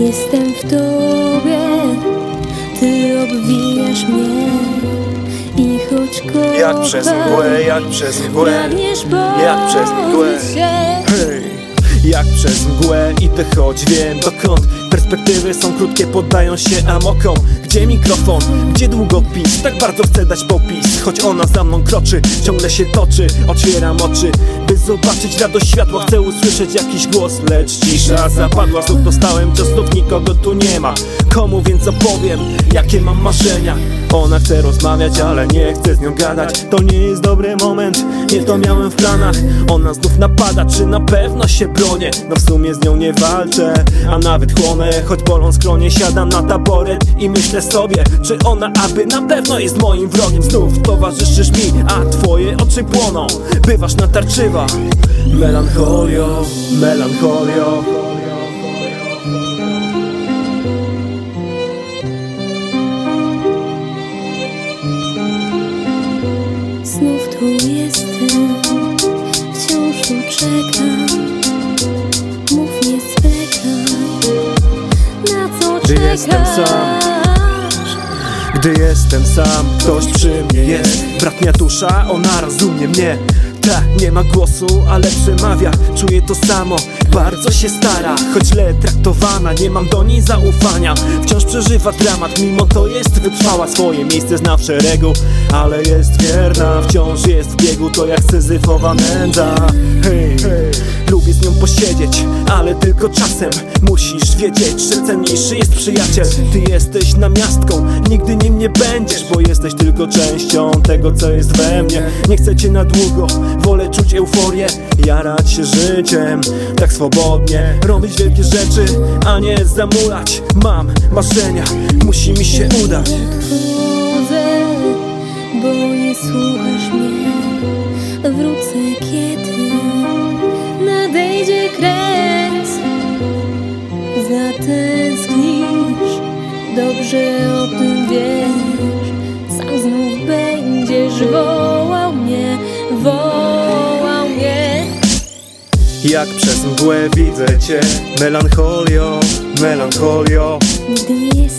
Jestem w tobie, ty obwijasz mnie i choć kochasz, Jak przez mgłę, jak przez mgłę pragniesz jak przez mgłę. pozbyć się. Hej, jak przez mgłę idę choć wiem dokąd Perspektywy są krótkie, poddają się amokom. Gdzie mikrofon, gdzie długopis Tak bardzo chcę dać popis Choć ona za mną kroczy, ciągle się toczy Otwieram oczy, by zobaczyć radość światła. Chcę usłyszeć jakiś głos, lecz cisza zapadła. Znów dostałem cios, znów nikogo tu nie ma. Komu więc opowiem, jakie mam marzenia ona chce rozmawiać, ale nie chce z nią gadać. To nie jest dobry moment, nie to miałem w planach. Ona znów napada, czy na pewno się bronię? No w sumie z nią nie walczę, a nawet chłonę. Choć bolą skronie, siadam na taboret i myślę sobie Czy ona aby na pewno jest moim wrogiem. Znów towarzyszysz mi, a twoje oczy płoną. Bywasz natarczywa. Melancholio, melancholio tu czekam Mów nie zwlekaj, na co Gdy jestem sam. Gdy jestem sam, ktoś przy mnie jest. Bratnia dusza, ona rozumie mnie Ta, nie ma głosu, ale przemawia. Czuję to samo, bardzo się stara. Choć źle traktowana, nie mam do niej zaufania. Wciąż przeżywa dramat, mimo to jest wytrwała. Swoje miejsce zna w szeregu, ale jest wierna. Wciąż jest w biegu, to jak syzyfowa nędza. Hej, lubię nią posiedzieć, ale tylko czasem Musisz wiedzieć, że cenniejszy jest przyjaciel. Ty jesteś namiastką, nigdy nim nie będziesz Bo jesteś tylko częścią tego, co jest we mnie. Nie chcę cię na długo, wolę czuć euforię Jarać się życiem, tak swobodnie. Robić wielkie rzeczy, a nie zamulać. Mam marzenia, musi mi się udać. Bo nie słuchasz mnie. Wrócę kiedy kres Zatęsknisz, dobrze o tym wiesz. Sam znów będziesz wołał mnie, wołał mnie. Jak przez mgłę widzę cię Melancholio, melancholio Gdy